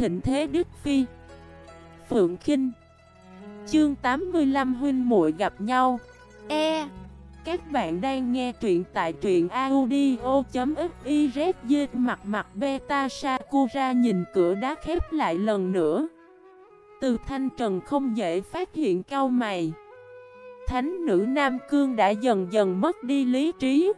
thịnh thế Đức Phi. Phượng Kinh. Chương 85 huynh muội gặp nhau. E. Các bạn đang nghe truyện tại truyện audio.xyz Mặt mặt beta Sakura nhìn cửa đá khép lại lần nữa. Từ thanh trần không dễ phát hiện cao mày. Thánh nữ Nam Cương đã dần dần mất đi lý trí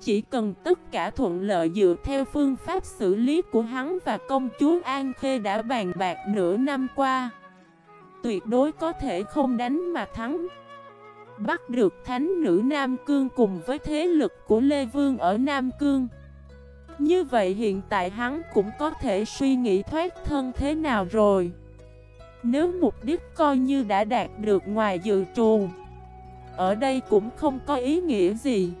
chỉ cần tất cả thuận lợi dựa theo phương pháp xử lý của hắn và công chúa An Khê đã bàn bạc nửa năm qua, Tuyệt đối có thể không đánh mà thắng. Bắt được thánh nữ Nam Cương cùng với thế lực của Lê Vương ở Nam Cương. Như vậy hiện tại hắn cũng có thể suy nghĩ thoát thân thế nào rồi. Nếu mục đích coi như đã đạt được ngoài dự trù, Ở đây cũng không có ý nghĩa gì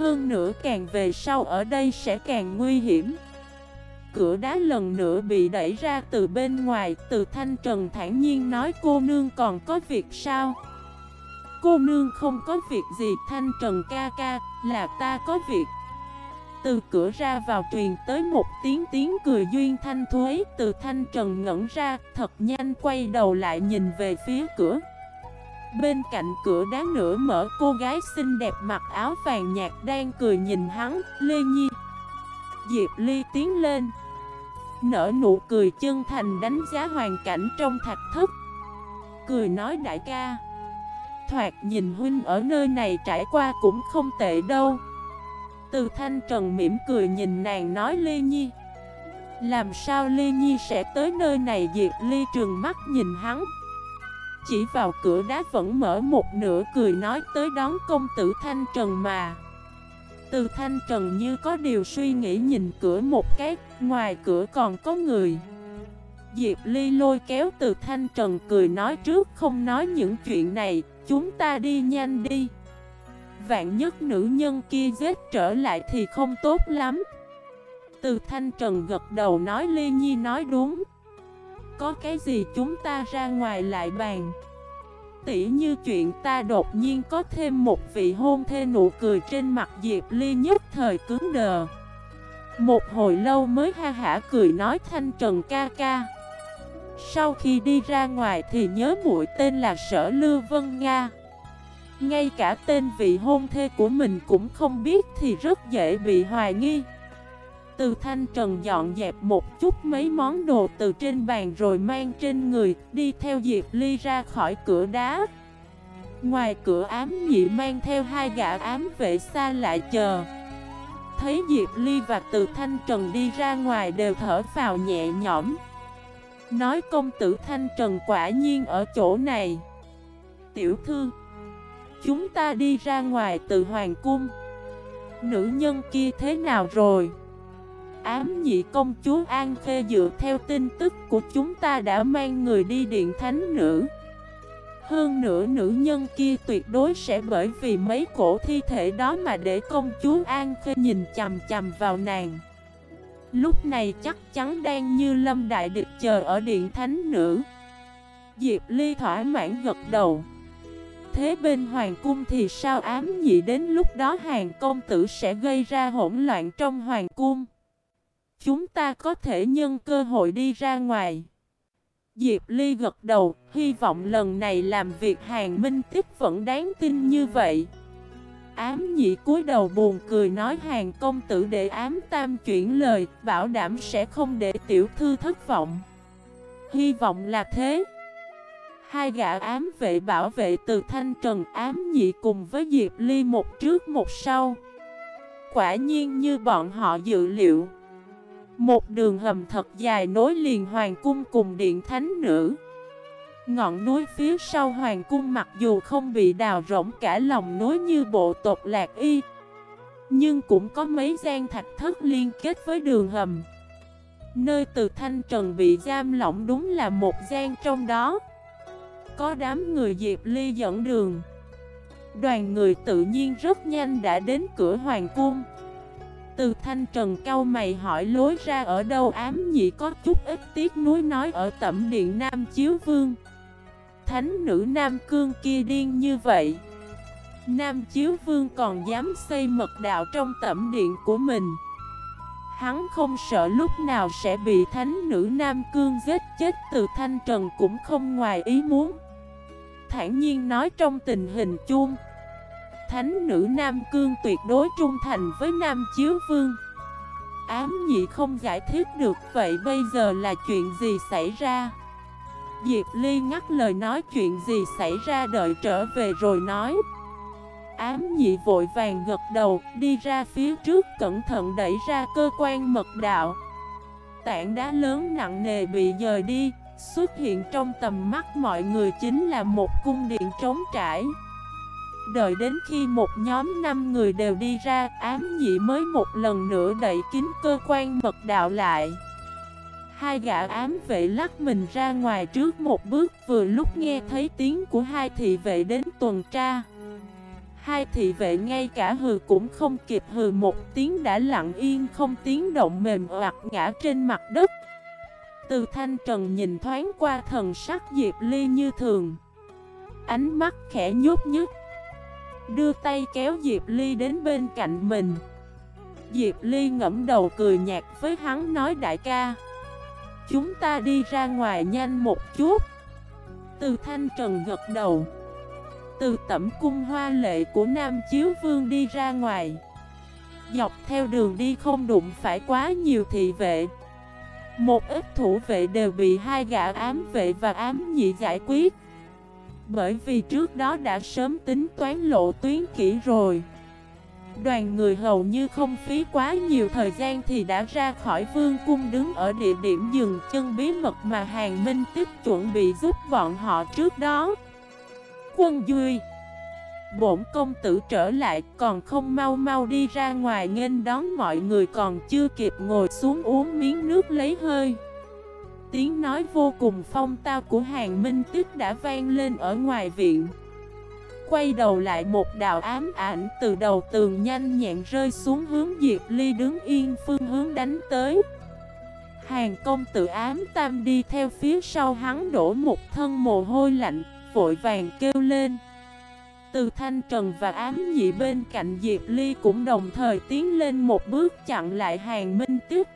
hơn nữa càng về sau ở đây sẽ càng nguy hiểm. Cửa đá lần nữa bị đẩy ra từ bên ngoài, Từ thanh trần thản nhiên nói, cô nương còn có việc sao? Cô nương không có việc gì, thanh trần ca ca, là ta có việc. Từ cửa ra vào truyền tới một tiếng tiếng cười duyên thanh thuế, Từ thanh trần ngẩn ra, thật nhanh quay đầu lại nhìn về phía cửa. Bên cạnh cửa đá nửa mở cô gái xinh đẹp mặc áo vàng nhạt đang cười nhìn hắn, Lê Nhi. Diệp Ly tiến lên. Nở nụ cười chân thành đánh giá hoàn cảnh trong thạch thất. Cười nói đại ca. Thoạt nhìn huynh ở nơi này trải qua cũng không tệ đâu. Từ thanh trần mỉm cười nhìn nàng nói Lê Nhi. Làm sao Lê Nhi sẽ tới nơi này? Diệp Ly trường mắt nhìn hắn chỉ vào cửa đá vẫn mở một nửa cười nói tới đón công tử Thanh Trần mà. Từ Thanh Trần như có điều suy nghĩ nhìn cửa một cái, Ngoài cửa còn có người. Diệp Ly lôi kéo từ Thanh Trần cười nói trước, không nói những chuyện này, Chúng ta đi nhanh đi. Vạn nhất nữ nhân kia giết trở lại thì không tốt lắm. Từ Thanh Trần gật đầu nói Ly Nhi nói đúng có cái gì chúng ta ra ngoài lại bàn. Tỉ như chuyện ta đột nhiên có thêm một vị hôn thê nụ cười trên mặt Diệp Ly nhất thời cứng đờ. Một hồi lâu mới ha hả cười nói thanh trần ca ca. Sau khi đi ra ngoài thì nhớ muội tên là Sở Lưu Vân Nga. Ngay cả tên vị hôn thê của mình cũng không biết thì rất dễ bị hoài nghi từ thanh trần dọn dẹp một chút mấy món đồ từ trên bàn rồi mang trên người, đi theo Diệp Ly ra khỏi cửa đá. Ngoài cửa ám nhị mang theo hai gã ám vệ xa lại chờ. Thấy Diệp Ly và từ thanh trần đi ra ngoài đều thở phào nhẹ nhõm. Nói công tử thanh trần quả nhiên ở chỗ này. Tiểu thư, chúng ta đi ra ngoài từ hoàng cung. Nữ nhân kia thế nào rồi? Ám nhị công chúa An Khê dựa theo tin tức của chúng ta đã mang người đi điện thánh nữ. Hơn nữa nữ nhân kia tuyệt đối sẽ bởi vì mấy cổ thi thể đó mà để công chúa An Khê nhìn chầm chầm vào nàng. Lúc này chắc chắn đang như lâm đại địch chờ ở điện thánh nữ. Diệp Ly thỏa mãn gật đầu. Thế bên hoàng cung thì sao ám nhị đến lúc đó hàng công tử sẽ gây ra hỗn loạn trong hoàng cung? Chúng ta có thể nhân cơ hội đi ra ngoài. Diệp Ly gật đầu, hy vọng lần này làm việc hàng minh tiếp vẫn đáng tin như vậy. Ám nhị cúi đầu buồn cười nói hàng công tử để ám tam chuyển lời, bảo đảm sẽ không để tiểu thư thất vọng. Hy vọng là thế. Hai gã ám vệ bảo vệ từ thanh trần ám nhị cùng với Diệp Ly một trước một sau. Quả nhiên như bọn họ dự liệu. Một đường hầm thật dài nối liền hoàng cung cùng điện thánh nữ. Ngọn núi phía sau hoàng cung mặc dù không bị đào rỗng cả lòng núi như bộ tộc lạc y, Nhưng cũng có mấy gian thạch thất liên kết với đường hầm. Nơi từ thanh trần bị giam lỏng đúng là một gian trong đó. Có đám người Diệp Ly dẫn đường. Đoàn người tự nhiên rất nhanh đã đến cửa hoàng cung từ thanh trần cao mày hỏi lối ra ở đâu, ám nhị có chút ít tiếc nuối nói ở tẩm điện Nam Chiếu Vương. Thánh nữ Nam Cương kia điên như vậy. Nam Chiếu Vương còn dám xây mật đạo trong tẩm điện của mình. Hắn không sợ lúc nào sẽ bị thánh nữ Nam Cương giết chết, từ Thanh Trần cũng không ngoài ý muốn. Thản nhiên nói trong tình hình chung Thánh nữ Nam Cương tuyệt đối trung thành với Nam Chiếu Vương. Ám nhị không giải thích được, vậy bây giờ là chuyện gì xảy ra? Diệp Ly ngắt lời nói, chuyện gì xảy ra? Đợi trở về rồi nói. Ám nhị vội vàng gật đầu, Đi ra phía trước, cẩn thận đẩy ra cơ quan mật đạo. Tảng đá lớn nặng nề bị dời đi, Xuất hiện trong tầm mắt mọi người chính là một cung điện trống trải. Đợi đến khi một nhóm 5 người đều đi ra, Ám nhị mới một lần nữa đẩy kín cơ quan mật đạo lại. Hai gã ám vệ lắc mình ra ngoài trước một bước, Vừa lúc nghe thấy tiếng của hai thị vệ đến tuần tra. Hai thị vệ ngay cả hừ cũng không kịp hừ, một tiếng đã lặng yên, không tiếng động mềm oặt ngã trên mặt đất. Từ thanh trần nhìn thoáng qua thần sắc Diệp Ly như thường. Ánh mắt khẽ nhút nhút Đưa tay kéo Diệp Ly đến bên cạnh mình. Diệp Ly ngẫm đầu cười nhạt với hắn nói, đại ca, Chúng ta đi ra ngoài nhanh một chút. Từ thanh trần gật đầu. Từ tẩm cung hoa lệ của Nam Chiếu Vương đi ra ngoài. Dọc theo đường đi không đụng phải quá nhiều thị vệ. Một ít thủ vệ đều bị hai gã ám vệ và ám nhị giải quyết. Bởi vì trước đó đã sớm tính toán lộ tuyến kỹ rồi. Đoàn người hầu như không phí quá nhiều thời gian thì đã ra khỏi vương cung đứng ở địa điểm dừng chân bí mật mà Hàng Minh Tích chuẩn bị giúp bọn họ trước đó. Quân Duy, Bổn công tử trở lại, còn không mau mau đi ra ngoài nghênh đón mọi người còn chưa kịp ngồi xuống uống miếng nước lấy hơi. Tiếng nói vô cùng phong tao của hàng minh tích đã vang lên ở ngoài viện. Quay đầu lại một đạo ám ảnh từ đầu tường nhanh nhẹn rơi xuống hướng Diệp Ly đứng yên phương hướng đánh tới. Hàng công tử ám tam đi theo phía sau hắn đổ một thân mồ hôi lạnh, vội vàng kêu lên. Từ Thanh Trần và ám nhị bên cạnh Diệp Ly cũng đồng thời tiến lên một bước chặn lại hàng minh tiếp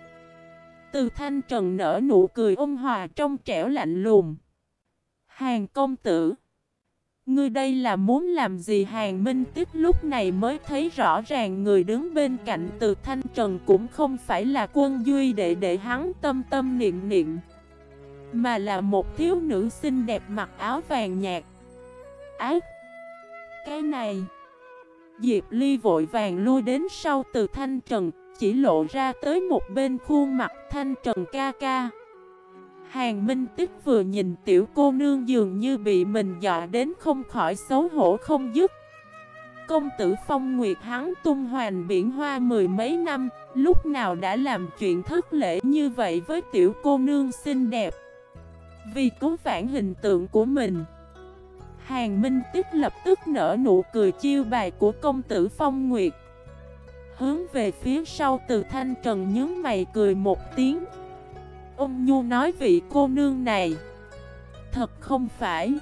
từ Thanh Trần nở nụ cười ôn hòa trong trẻo lạnh lùng. Hàng công tử, Ngươi đây là muốn làm gì? Hàng minh Tích lúc này mới thấy rõ ràng người đứng bên cạnh từ thanh trần cũng không phải là quân duy để để hắn, tâm tâm niệm niệm, mà là một thiếu nữ xinh đẹp mặc áo vàng nhạt. Ác Cái này. Diệp Ly vội vàng lui đến sau từ Thanh Trần chỉ lộ ra tới một bên khuôn mặt Thanh Trần ca ca. Hàng Minh Tích vừa nhìn tiểu cô nương dường như bị mình dọa đến không khỏi xấu hổ không dứt. Công tử Phong Nguyệt hắn tung hoành biển hoa mười mấy năm, Lúc nào đã làm chuyện thất lễ như vậy với tiểu cô nương xinh đẹp? Vì cứu vãn hình tượng của mình, Hàng Minh Tích lập tức nở nụ cười chiêu bài của công tử Phong Nguyệt. Hướng về phía sau từ thanh trần nhớ mày cười một tiếng. Ông Nhu nói vị cô nương này. Thật không phải.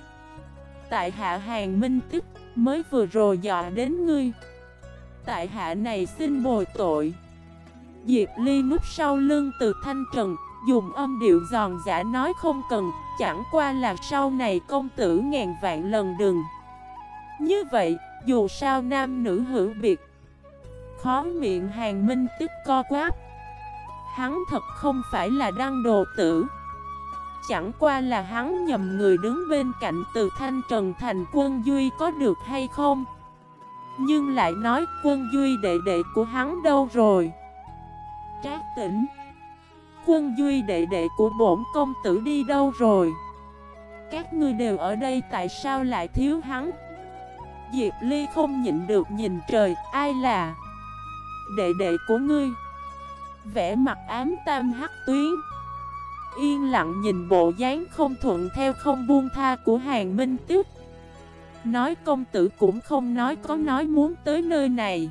Tại hạ hàng minh tức mới vừa rồi dọa đến ngươi. Tại hạ này xin bồi tội. Diệp Ly núp sau lưng từ thanh trần Dùng âm điệu giòn giả nói không cần Chẳng qua là sau này công tử ngàn vạn lần đừng. Như vậy, dù sao nam nữ hữu biệt Khó miệng hàng minh tức co quáp. Hắn thật không phải là đăng đồ tử. Chẳng qua là hắn nhầm người đứng bên cạnh từ thanh trần thành quân Duy có được hay không? Nhưng lại nói quân Duy đệ đệ của hắn đâu rồi? Trác tỉnh. Quân Duy đệ đệ của bổn công tử đi đâu rồi? Các ngươi đều ở đây tại sao lại thiếu hắn? Diệp Ly không nhịn được nhìn trời, Ai là? Đệ đệ của ngươi. Vẽ mặt ám tam hắc tuyến. Yên lặng nhìn bộ dáng không thuận theo không buông tha của hàng minh tiếp Nói công tử cũng không nói có nói muốn tới nơi này.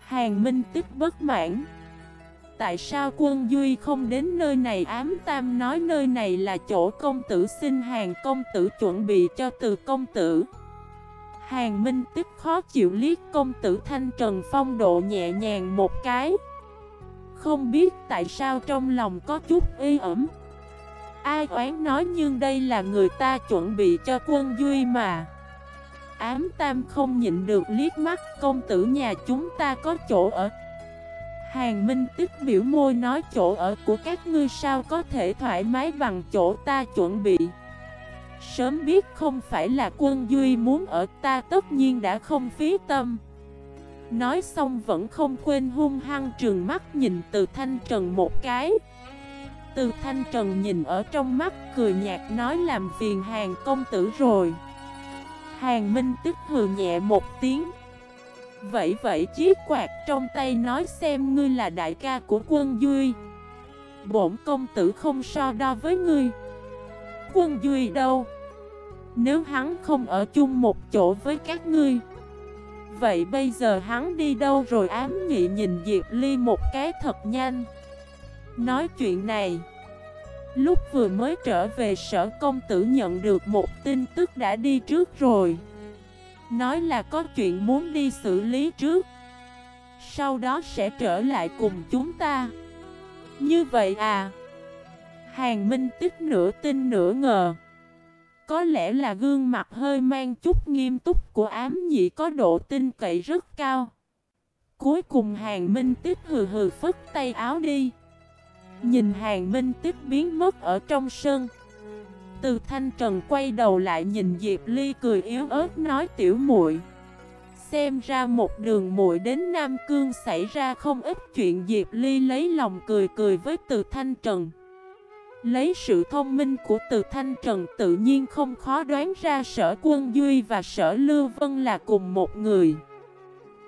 Hàng minh tiếp bất mãn. Tại sao quân Duy không đến nơi này? Ám tam nói nơi này là chỗ công tử xin hàng công tử chuẩn bị cho từ công tử. Hàng Minh tức khó chịu liếc công tử Thanh Trần Phong độ nhẹ nhàng một cái. Không biết tại sao trong lòng có chút y ẩm. Ai oán nói nhưng đây là người ta chuẩn bị cho quân Duy mà. Ám Tam không nhịn được liếc mắt, công tử nhà chúng ta có chỗ ở? Hàng Minh tức biểu môi nói, chỗ ở của các ngươi sao có thể thoải mái bằng chỗ ta chuẩn bị? Sớm biết không phải là quân Duy muốn ở ta, tất nhiên đã không phí tâm. Nói xong vẫn không quên hung hăng trường mắt nhìn từ thanh trần một cái. Từ thanh trần nhìn ở trong mắt, cười nhạt nói làm phiền hàng công tử rồi. Hàng Minh tức hừ nhẹ một tiếng. Vậy vậy chiếc quạt trong tay nói xem ngươi là đại ca của quân Duy. Bổn công tử không so đo với ngươi. Quân Duy đâu? Nếu hắn không ở chung một chỗ với các ngươi, Vậy bây giờ hắn đi đâu rồi? Ám nghị nhìn Diệp Ly một cái thật nhanh, Nói chuyện này. Lúc vừa mới trở về, sở công tử nhận được một tin tức đã đi trước rồi. Nói là có chuyện muốn đi xử lý trước, Sau đó sẽ trở lại cùng chúng ta. Như vậy à? Hàng Minh tích nửa tin nửa ngờ. Có lẽ là gương mặt hơi mang chút nghiêm túc của ám nhị có độ tin cậy rất cao. Cuối cùng hàng Minh Tiếp hừ hừ phất tay áo đi. Nhìn hàng minh tiếp biến mất ở trong sân. Từ thanh trần quay đầu lại nhìn Diệp Ly cười yếu ớt nói tiểu muội, Xem ra một đường muội đến Nam Cương xảy ra không ít chuyện. Diệp Ly lấy lòng cười cười với từ thanh trần. Lấy sự thông minh của từ thanh trần tự nhiên không khó đoán ra sở quân Duy và sở Lưu Vân là cùng một người.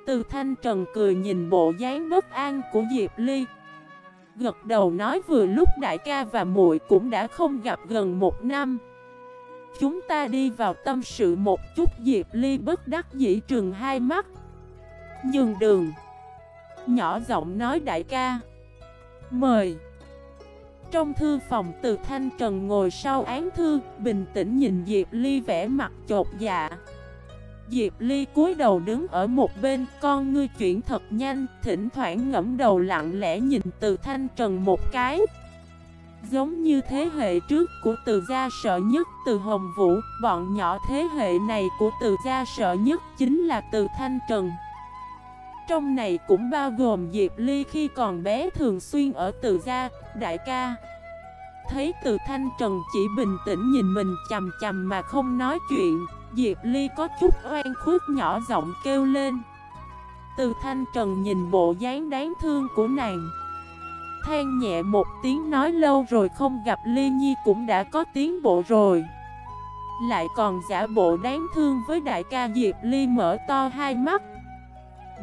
Từ thanh trần cười nhìn bộ dáng bất an của Diệp Ly. Gật đầu nói vừa lúc đại ca và muội cũng đã không gặp gần một năm. Chúng ta đi vào tâm sự một chút, Diệp Ly bất đắc dĩ trừng hai mắt. Nhường đường. Nhỏ giọng nói đại ca. Mời. Trong thư phòng từ Thanh Trần ngồi sau án thư, Bình tĩnh nhìn Diệp Ly vẽ mặt chột dạ. Diệp Ly cúi đầu đứng ở một bên, Con, ngươi chuyển thật nhanh. Thỉnh thoảng ngẫm đầu lặng lẽ nhìn từ thanh trần một cái. Giống như thế hệ trước của từ gia sợ nhất từ Hồng Vũ, Bọn nhỏ thế hệ này của từ gia sợ nhất chính là từ Thanh Trần. Trong này cũng bao gồm Diệp Ly khi còn bé thường xuyên ở từ gia, đại ca. Thấy từ Thanh Trần chỉ bình tĩnh nhìn mình chầm chầm mà không nói chuyện Diệp Ly có chút oan khuất nhỏ giọng kêu lên. Từ thanh trần nhìn bộ dáng đáng thương của nàng. Than nhẹ một tiếng nói lâu rồi không gặp Ly Nhi cũng đã có tiến bộ rồi. Lại còn giả bộ đáng thương với đại ca Diệp Ly mở to hai mắt.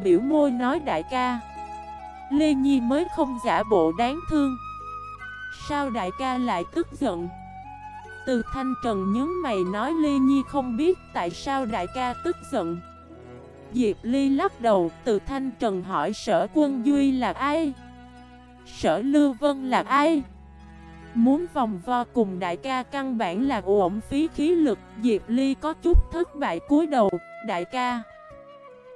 Biểu môi nói đại ca. Lê Nhi mới không giả bộ đáng thương. Sao đại ca lại tức giận? Từ thanh trần nhớ mày nói Ly Nhi không biết tại sao đại ca tức giận. Diệp Ly lắc đầu, từ thanh trần hỏi sở quân Duy là ai? Sở Lưu Vân là ai? Muốn vòng vo cùng đại ca căn bản là ổn phí khí lực. Diệp Ly có chút thất bại cúi đầu, Đại ca.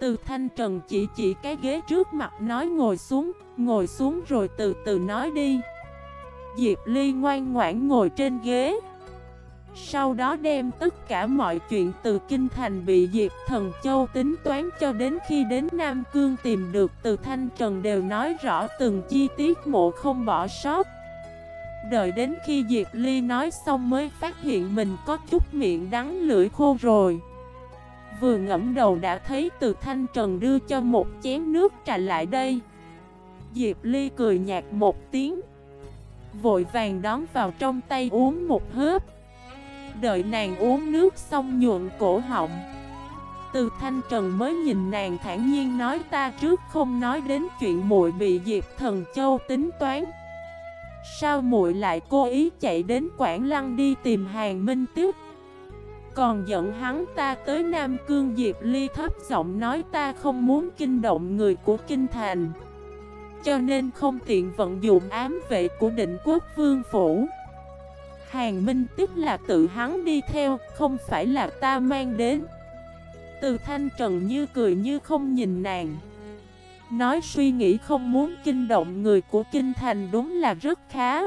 Từ thanh trần chỉ chỉ cái ghế trước mặt nói ngồi xuống Ngồi xuống rồi từ từ nói đi Diệp Ly ngoan ngoãn ngồi trên ghế sau đó đem tất cả mọi chuyện từ Kinh Thành bị Diệp Thần Châu tính toán cho đến khi đến Nam Cương tìm được từ Thanh Trần đều nói rõ từng chi tiết mộ không bỏ sót. Đợi đến khi Diệp Ly nói xong mới phát hiện mình có chút miệng đắng lưỡi khô rồi. Vừa ngẫm đầu đã thấy từ Thanh Trần đưa cho một chén nước trà lại đây. Diệp Ly cười nhạt một tiếng. Vội vàng đón vào trong tay uống một hớp. Đợi nàng uống nước xong nhuộn cổ họng, Từ thanh trần mới nhìn nàng thản nhiên nói, ta trước không nói đến chuyện muội bị Diệp Thần Châu tính toán Sao muội lại cố ý chạy đến Quảng Lăng đi tìm hàng minh tiếp còn giận hắn ta tới Nam Cương Diệp Ly thấp giọng nói ta không muốn kinh động người của Kinh Thành. Cho nên không tiện vận dụng ám vệ của định quốc vương phủ. Hàng Minh tức là tự hắn đi theo, không phải là ta mang đến. Từ thanh trần như cười như không nhìn nàng. Nói suy nghĩ không muốn kinh động người của kinh thành đúng là rất khá.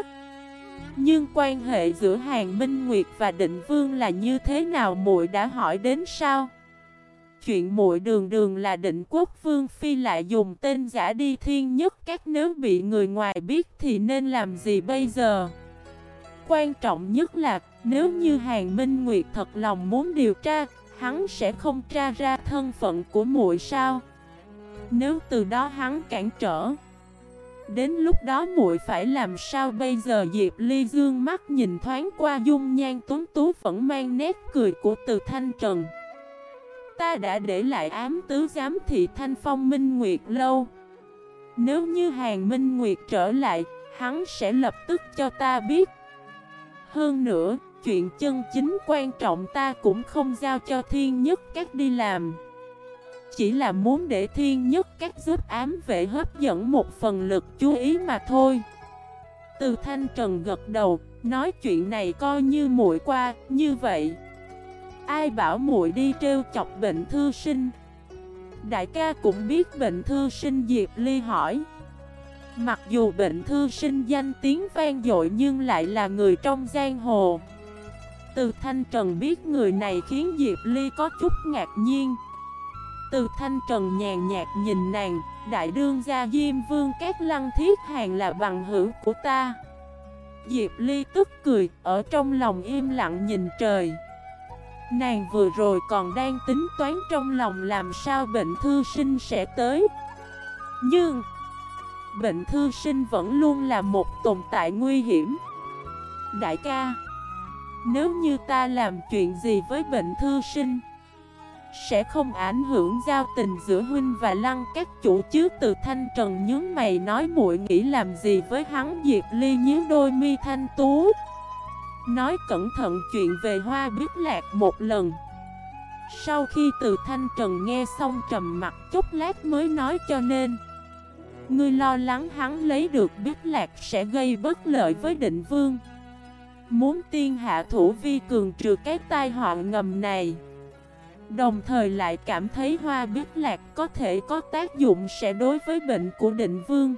Nhưng quan hệ giữa Hàng Minh Nguyệt và Định Vương là như thế nào muội đã hỏi đến sao? Chuyện muội đường đường là định quốc vương phi lại dùng tên giả đi thiên nhất các nếu bị người ngoài biết thì nên làm gì bây giờ? Quan trọng nhất là nếu như Hàng Minh Nguyệt thật lòng muốn điều tra, hắn sẽ không tra ra thân phận của muội sao? Nếu từ đó hắn cản trở Đến lúc đó muội phải làm sao bây giờ? Diệp Ly dương mắt nhìn thoáng qua dung nhan tuấn tú vẫn mang nét cười của từ thanh trần. Ta đã để lại ám tứ giám thị thanh phong minh nguyệt lâu. Nếu như hàng minh nguyệt trở lại, Hắn sẽ lập tức cho ta biết. Hơn nữa, Chuyện chân chính quan trọng ta cũng không giao cho thiên nhất các đi làm chỉ là muốn để thiên nhất các giúp ám vệ hấp dẫn một phần lực chú ý mà thôi. Từ thanh trần gật đầu, Nói chuyện này coi như muội qua, Như vậy. Ai bảo muội đi trêu chọc bệnh thư sinh? Đại ca cũng biết bệnh thư sinh Diệp Ly hỏi. Mặc dù bệnh thư sinh danh tiếng vang dội nhưng lại là người trong giang hồ. Từ Thanh Trần biết người này khiến Diệp Ly có chút ngạc nhiên từ thanh trần nhàn nhạt nhìn nàng, Đại đương gia Diêm Vương các lăng thiết hàng là bằng hữu của ta. Diệp Ly tức cười, Ở trong lòng im lặng nhìn trời. Nàng vừa rồi còn đang tính toán trong lòng làm sao bệnh thư sinh sẽ tới. Nhưng, Bệnh thư sinh vẫn luôn là một tồn tại nguy hiểm. Đại ca, Nếu như ta làm chuyện gì với bệnh thư sinh sẽ không ảnh hưởng giao tình giữa huynh và lăng các chủ chứ? Từ thanh trần nhớ mày nói, muội nghĩ làm gì với hắn? Diệt Ly nhớ đôi mi thanh tú, Nói cẩn thận chuyện về hoa biết lạc một lần. Sau khi từ thanh trần nghe xong trầm mặt chút lát mới nói cho nên, Ngươi lo lắng hắn lấy được biết lạc sẽ gây bất lợi với định vương. Muốn tiên hạ thủ vi cường trừ cái tai họa ngầm này. Đồng thời lại cảm thấy hoa biết lạc có thể có tác dụng sẽ đối với bệnh của định vương.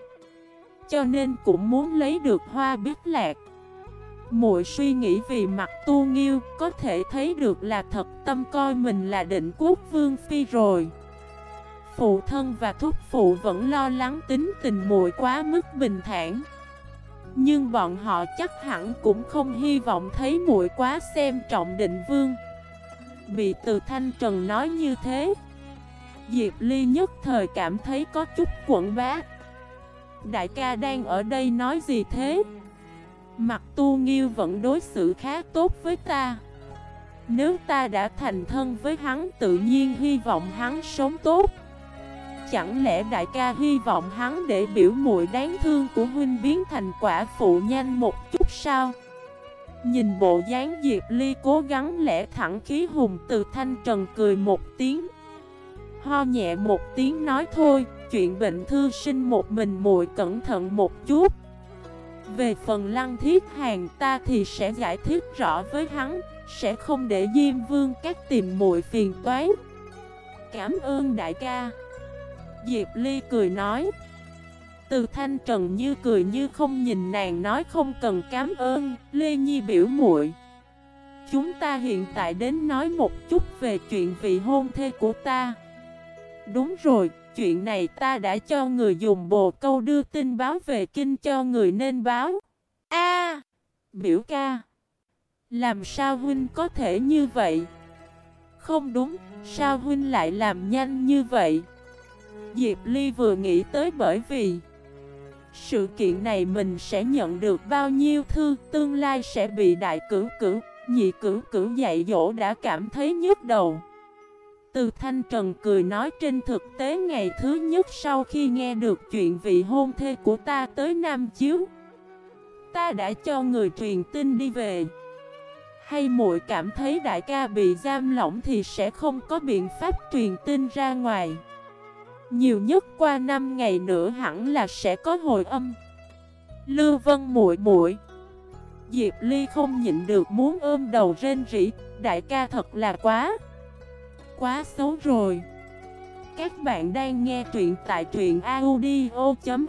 Cho nên cũng muốn lấy được hoa biết lạc. Mội suy nghĩ vì mặt tu nghiêu Có thể thấy được là thật, tâm coi mình là định quốc vương phi rồi. Phụ thân và thúc phụ vẫn lo lắng tính tình muội quá mức bình thản. Nhưng bọn họ chắc hẳn cũng không hy vọng thấy muội quá xem trọng định vương. Bị từ thanh trần nói như thế. Diệp Ly nhất thời cảm thấy có chút quẩn bá. Đại ca đang ở đây nói gì thế? Mặt tu nghiêu vẫn đối xử khá tốt với ta. Nếu ta đã thành thân với hắn, tự nhiên hy vọng hắn sống tốt. Chẳng lẽ đại ca hy vọng hắn để biểu muội đáng thương của huynh biến thành quả phụ nhanh một chút sao? Nhìn bộ dáng Diệp Ly cố gắng lẽ thẳng khí hùng từ thanh trần cười một tiếng. Ho nhẹ một tiếng nói thôi, Chuyện bệnh thư sinh một mình muội cẩn thận một chút. Về phần lăng thiết hàng ta thì sẽ giải thích rõ với hắn, Sẽ không để Diêm Vương các tìm muội phiền toái. Cảm ơn đại ca. Diệp Ly cười nói từ thanh trần như cười như không nhìn nàng nói không cần cảm ơn, Lê Nhi biểu muội. Chúng ta hiện tại đến nói một chút về chuyện vị hôn thê của ta. Đúng rồi, chuyện này ta đã cho người dùng bồ câu đưa tin báo về kinh cho người nên báo. A, biểu ca. Làm sao huynh có thể như vậy? Không đúng, sao huynh lại làm nhanh như vậy? Diệp Ly vừa nghĩ tới bởi vì sự kiện này mình sẽ nhận được bao nhiêu thư, Tương lai sẽ bị đại cử cử Nhị cử cử dạy dỗ đã cảm thấy nhức đầu. Từ Thanh Trần cười nói trên thực tế ngày thứ nhất sau khi nghe được chuyện vị hôn thê của ta tới Nam Chiếu, Ta đã cho người truyền tin đi về. Hay muội cảm thấy đại ca bị giam lỏng thì sẽ không có biện pháp truyền tin ra ngoài nhiều nhất qua 5 ngày nữa hẳn là sẽ có hồi âm. Lưu Vân muội muội. Diệp Ly không nhịn được muốn ôm đầu rên rỉ, Đại ca thật là quá Quá xấu rồi. Các bạn đang nghe truyện tại truyện audio.fif